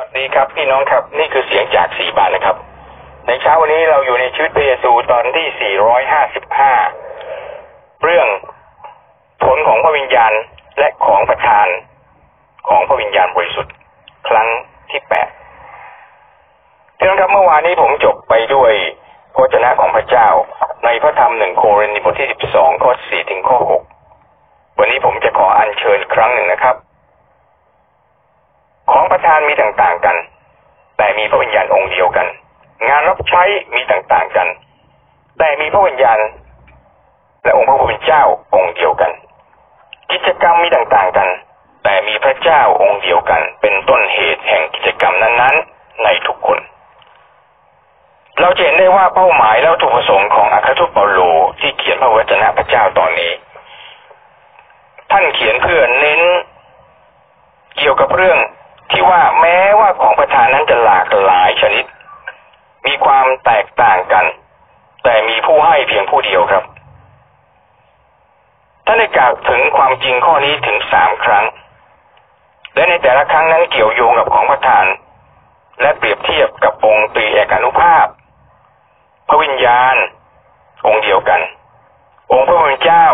สวัสดีครับพี่น้องครับนี่คือเสียงจากสีบาทนะครับ ในเช้าวันนี้เราอยู่ในชีวิตพระเยซูตอนที่ 455 เรื่องผลของพระวิญญาณและของประทานของพระวิญญาณบริสุทธิ์ ครั้งที่แปดพี่น้องครับเมื่อวานนี้ผมจบไปด้วยพระวจนะของพระเจ้า ในพระธรรมหนึ่งโครินธ์บทที่ 12 ข้อ 4 ถึงข้อ 6 วันนี้ผมจะขออัญเชิญครั้งหนึ่งนะครับ ของประทานมีต่างๆกัน แต่มีพระวิญญาณองค์เดียวกัน งานรับใช้มีต่างๆกัน แต่มีพระวิญญาณ และองค์พระผู้เป็นเจ้าองค์เดียวกัน กิจกรรมมีต่างๆกัน แต่มีพระเจ้าองค์เดียวกัน เป็นต้นเหตุแห่งกิจกรรมนั้นๆ ในทุกคน เราจะเห็นได้ว่าเป้าหมายและวัตถุประสงค์ของอัครทูตเปาโลที่เขียนพระวจนะพระเจ้าตอนนี้ ท่านเขียนเพื่อเน้นเกี่ยวกับเรื่อง ที่ว่าแม้ว่าของประทานนั้นจะหลากหลายชนิด มีความแตกต่างกัน แต่มีผู้ให้เพียงผู้เดียวครับท่านได้กล่าวถึงความจริงข้อนี้ถึงสามครั้ง และในแต่ละครั้งนั้นเกี่ยวโยงกับของประทาน และเปรียบเทียบกับองค์ตรีเอกานุภาพ พระวิญญาณ องค์เดียวกัน องค์พระผู้เป็นเจ้า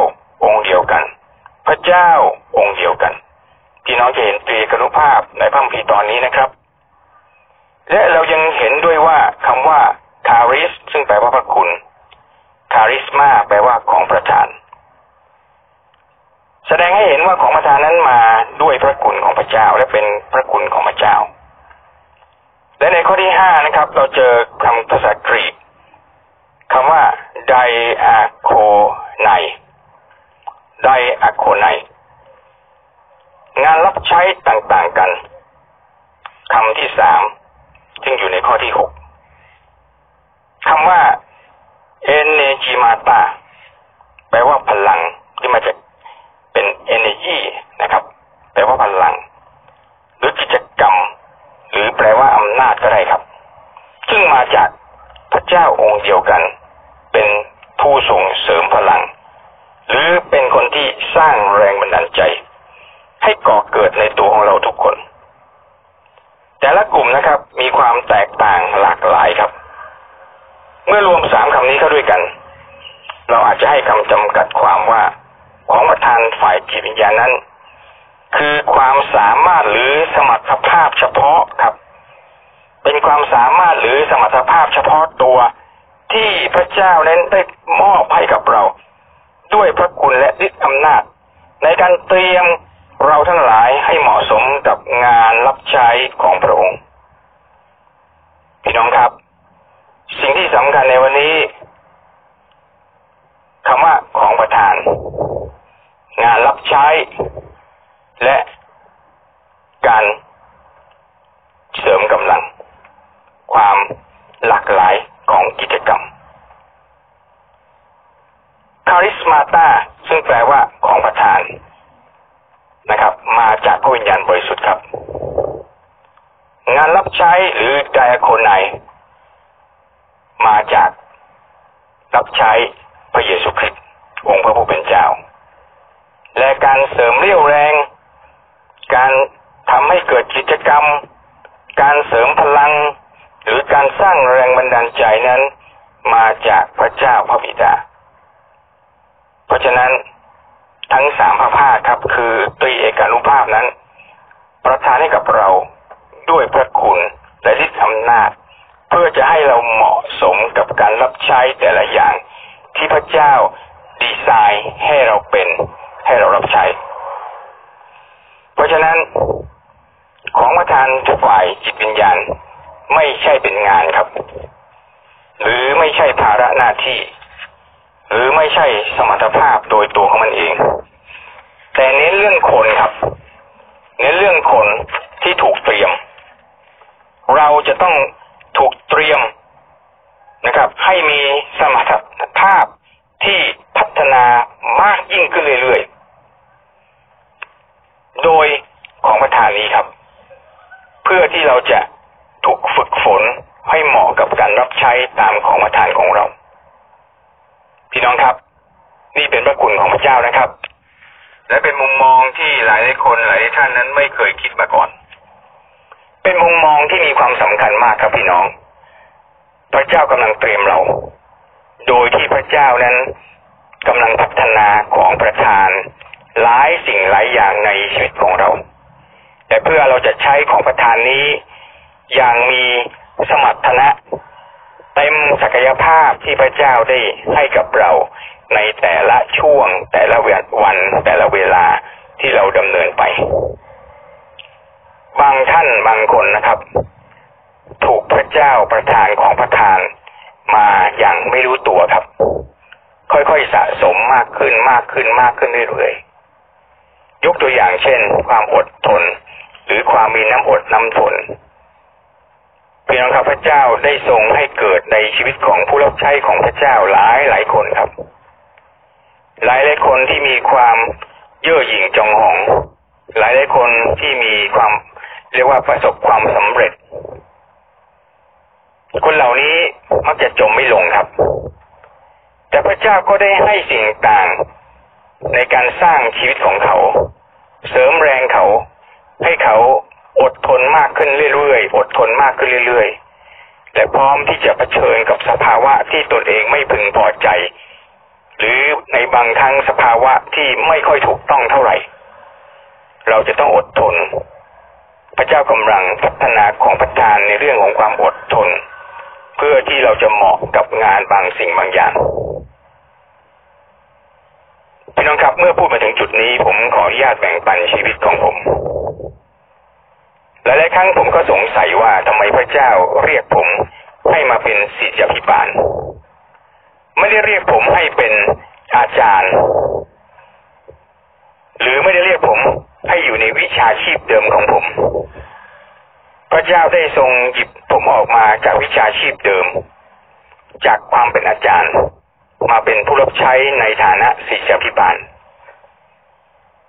องค์เดียวกัน พระเจ้าองค์เดียวกัน พี่น้องจะเห็นตรีกนุภาพในพระคัมภีร์ตอนนี้นะครับ และเรายังเห็นด้วยว่าคำว่าคาริส ซึ่งแปลว่าพระคุณคาริสมาแปลว่าของประทาน แสดงให้เห็นว่าของประทานนั้นมาด้วยพระคุณของพระเจ้าและเป็นพระคุณของพระเจ้า และในข้อที่ห้านะครับ เราเจอคำภาษากรีกคำว่าไดอะโคไนไดอะโคไน งานรับใช้ต่างๆกันคำที่สามซึ่งอยู่ในข้อที่หกคำว่า energymata แปลว่าพลังที่มาจากเป็น energy นะครับ แปลว่าพลัง หรือกิจกรรม หรือแปลว่าอำนาจก็ได้ครับ ซึ่งมาจากพระเจ้าองค์เดียวกัน เป็นผู้ส่งเสริมพลัง หรือเป็นคนที่สร้างแรงบันดาล ก่อเกิดในตัวของเราทุกคน แต่ละกลุ่มนะครับ มีความแตกต่างหลากหลายครับ เมื่อรวมสามคำนี้เข้าด้วยกัน เราอาจจะให้คำจำกัดความว่าของประธานฝ่ายจิตวิญญาณนั้น คือความสามารถหรือสมรรถภาพเฉพาะครับ เป็นความสามารถหรือสมรรถภาพเฉพาะตัวที่พระเจ้านั้นได้มอบให้กับเรา ด้วยพระคุณและฤทธิอำนาจ ในการเตรียม เราทั้งหลายให้เหมาะสมกับงานรับใช้ของพระองค์ พี่น้องครับ สิ่งที่สำคัญในวันนี้คำว่าของประทาน งานรับใช้ และการเสริมกำลัง ความหลากหลายของกิจกรรมคาริสมาตาซึ่งแปลว่าของประทาน มาจากพระวิญญาณบริสุทธิ์ครับ งานรับใช้หรือไดอะโคไนมาจากรับใช้พระเยซูคริสต์องค์พระผู้เป็นเจ้า และการเสริมเรี่ยวแรง การทำให้เกิดกิจกรรม การเสริมพลัง หรือการสร้างแรงบันดาลใจนั้น มาจากพระเจ้าพระบิดา เพราะฉะนั้น ทั้งสามพระภาคครับ คือตรีเอกานุภาพนั้น ประทานให้กับเราด้วยพระคุณและฤทธิอำนาจ เพื่อจะให้เราเหมาะสมกับการรับใช้แต่ละอย่าง ที่พระเจ้าดีไซน์ให้เราเป็นให้เรารับใช้ เพราะฉะนั้นของประทานฝ่ายจิตวิญญาณไม่ใช่เป็นงานครับ หรือไม่ใช่ภาระหน้าที่ หรือไม่ใช่สมรรถภาพโดยตัวของมันเอง แต่เน้นเรื่องคนครับ เน้นเรื่องคนที่ถูกเตรียม เราจะต้องถูกเตรียมนะครับ ให้มีสมรรถภาพที่พัฒนามากยิ่งขึ้นเรื่อยๆ โดยของประธานนี้ครับ เพื่อที่เราจะถูกฝึกฝนให้เหมาะกับการรับใช้ตามของประธานของเรา พี่น้องครับ นี่เป็นพระคุณของพระเจ้านะครับ และเป็นมุมมองที่หลายหลายคนหลายท่านนั้นไม่เคยคิดมาก่อน เป็นมุมมองที่มีความสำคัญมากครับพี่น้อง พระเจ้ากำลังเตรียมเรา โดยที่พระเจ้านั้นกำลังพัฒนาของประทานหลายสิ่งหลายอย่างในชีวิตของเรา แต่เพื่อเราจะใช้ของประทานนี้อย่างมีสมรรถนะเต็มศักยภาพที่พระเจ้าได้ให้กับเรา วงแต่ละวันแต่ละเวลาที่เราดำเนินไป บางท่านบางคนนะครับ ถูกพระเจ้าประทานของประทานมาอย่างไม่รู้ตัวครับ ค่อยๆสะสมมากขึ้นมากขึ้นมากขึ้นเรื่อยๆยกตัวอย่างเช่น ความอดทน หรือความมีน้ำอดน้ำทนพี่น้องครับพระเจ้าได้ทรงให้เกิดในชีวิตของผู้รับใช้ของพระเจ้าหลายหลายคนครับ หลายหลายคนที่มีความเย่อหยิ่งจองหอง หลายหลายคนที่มีความเรียกว่าประสบความสำเร็จ คนเหล่านี้มักจะจมไม่ลงครับ แต่พระเจ้าก็ได้ให้สิ่งต่างในการสร้างชีวิตของเขา เสริมแรงเขา ให้เขาอดทนมากขึ้นเรื่อยๆ อดทนมากขึ้นเรื่อยๆ และพร้อมที่จะะเผชิญกับสภาวะที่ตนเองไม่พึงพอใจ หรือในบางครั้งสภาวะที่ไม่ค่อยถูกต้องเท่าไหร่ เราจะต้องอดทน พระเจ้ากำลังพัฒนาของประทานในเรื่องของความอดทน เพื่อที่เราจะเหมาะกับงานบางสิ่งบางอย่างพี่น้องครับเมื่อพูดมาถึงจุดนี้ ผมขออนุญาตแบ่งปันชีวิตของผมหลายๆครั้งผมก็สงสัยว่าทำไมพระเจ้าเรียกผมให้มาเป็นศิษยาภิบาล ไม่ได้เรียกผมให้เป็นอาจารย์ หรือไม่ได้เรียกผมให้อยู่ในวิชาชีพเดิมของผม พระเจ้าได้ทรงหยิบผมออกมาจากวิชาชีพเดิม จากความเป็นอาจารย์ มาเป็นผู้รับใช้ในฐานะศิษยาภิบาล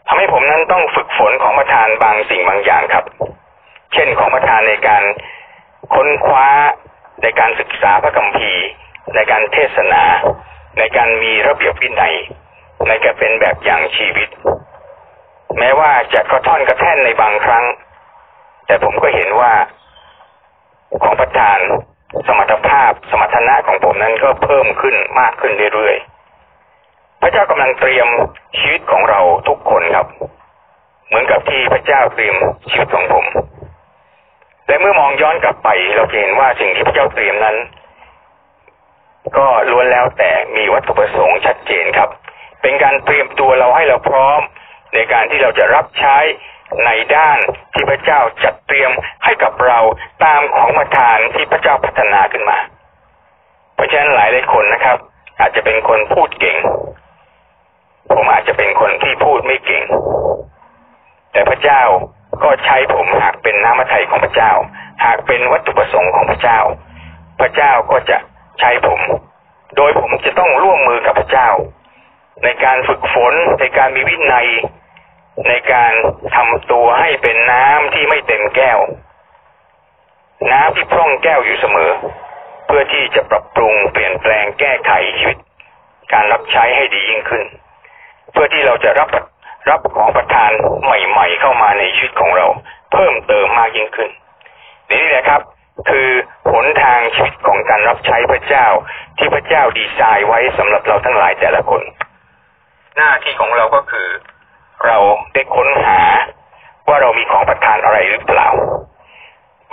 ทำให้ผมนั้นต้องฝึกฝนของประธานบางสิ่งบางอย่างครับ เช่นของประธานในการค้นคว้าในการศึกษาพระคัมภีร์ ในการเทศนา ในการมีระเบียบวินัย ในการเป็นแบบอย่างชีวิต แม้ว่าจะกระท่อนกระแท่นในบางครั้ง แต่ผมก็เห็นว่าของประธานสมรรถภาพสมรรถนะของผมนั้นก็เพิ่มขึ้นมากขึ้นเรื่อยๆ พระเจ้ากำลังเตรียมชีวิตของเราทุกคนครับ เหมือนกับที่พระเจ้าเตรียมชีวิตของผมและเมื่อมองย้อนกลับไปเราเห็นว่าสิ่งที่พระเจ้าเตรียมนั้น ก็ล้วนแล้วแต่มีวัตถุประสงค์ชัดเจนครับ เป็นการเตรียมตัวเราให้เราพร้อม ในการที่เราจะรับใช้ในด้านที่พระเจ้าจัดเตรียมให้กับเราตามของประทานที่พระเจ้าพัฒนาขึ้นมา เพราะฉะนั้นหลายหลายคนนะครับ อาจจะเป็นคนพูดเก่ง ผมอาจจะเป็นคนที่พูดไม่เก่ง แต่พระเจ้าก็ใช้ผมหากเป็นน้ำมัทไทยของพระเจ้า หากเป็นวัตถุประสงค์ของพระเจ้า พระเจ้าก็จะ ใช้ผม โดยผมจะต้องร่วมมือกับพระเจ้า ในการฝึกฝนในการมีวินัย ในการทำตัวให้เป็นน้ำที่ไม่เต็มแก้ว น้ำที่พร่องแก้วอยู่เสมอ เพื่อที่จะปรับปรุงเปลี่ยนแปลงแก้ไขชีวิต การรับใช้ให้ดียิ่งขึ้น เพื่อที่เราจะรับรับของประทานใหม่ ๆ เข้ามาในชีวิตของเรา เพิ่มเติมมากยิ่งขึ้นนี่แหละครับ คือหนทางชีวิตของการรับใช้พระเจ้า ที่พระเจ้าดีไซน์ไว้สำหรับเราทั้งหลายแต่ละคน หน้าที่ของเราก็คือ เราได้ค้นหาว่าเรามีของประทานอะไรหรือเปล่า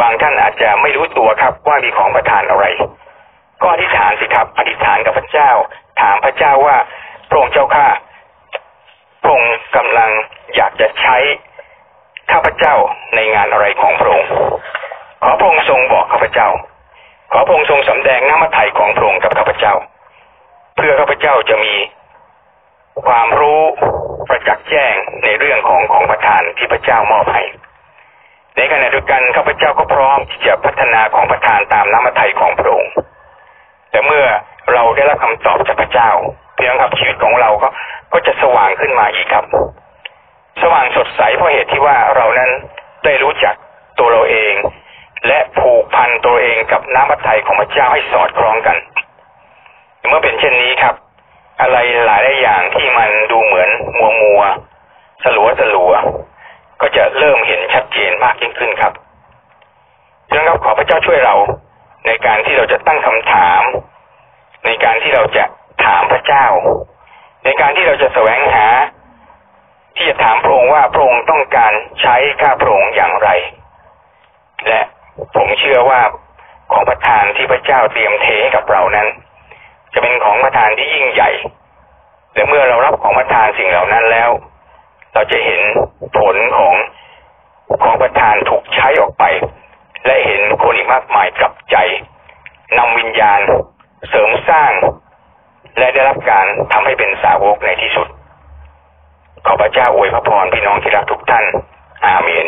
บางท่านอาจจะไม่รู้ตัวครับว่ามีของประทานอะไร ก็อธิษฐานสิครับ อธิษฐานกับพระเจ้า ถามพระเจ้าว่าพระองค์เจ้าข้าพระองค์กำลังอยากจะใช้ข้าพเจ้าในงานอะไรของพระองค์ ขอพระองค์ทรงบอกข้าพเจ้า ขอพระองค์ทรงสำแดงน้ำมัทไถของพระองค์กับข้าพเจ้า เพื่อข้าพเจ้าจะมีความรู้ประจักษ์แจ้งในเรื่องของของประทานที่พระเจ้ามอบให้ ในขณะเดียวกันข้าพเจ้าก็พร้อมที่จะพัฒนาของประทานตามน้ำมัทไถของพระองค์แต่เมื่อเราได้รับคำตอบจากพระเจ้าเพียงครับชีวิตของเราก็ก็จะสว่างขึ้นมาอีกครับ สว่างสดใสเพราะเหตุที่ว่าเรานั้นได้รู้จักตัวเราเอง และผูกพันตัวเองกับ น้ำพระทัยของพระเจ้าให้สอดคล้องกัน เมื่อเป็นเช่นนี้ครับ อะไรหลายอย่างที่มันดูเหมือนมัวมัวสลัวสลัวก็จะเริ่มเห็นชัดเจนมากยิ่งขึ้นครับดังนั้นขอพระเจ้าช่วยเราในการที่เราจะตั้งคำถาม ในการที่เราจะถามพระเจ้า ในการที่เราจะแสวงหา ที่จะถามพระองค์ว่าพระองค์ต้องการใช้ข้าพระองค์อย่างไร และผมเชื่อว่า ของประทานที่พระเจ้าเตรียมเทให้กับเรานั้น จะเป็นของประทานที่ยิ่งใหญ่และเมื่อเรารับของประทานสิ่งเหล่านั้นแล้ว เราจะเห็นผลของของประทานถูกใช้ออกไป และเห็นคนอีกมากมายกลับใจนำวิญญาณเสริมสร้าง และได้รับการทำให้เป็นสาวกในที่สุด ขอพระเจ้าอวยพระพรพี่น้องที่รักทุกท่าน อาเมน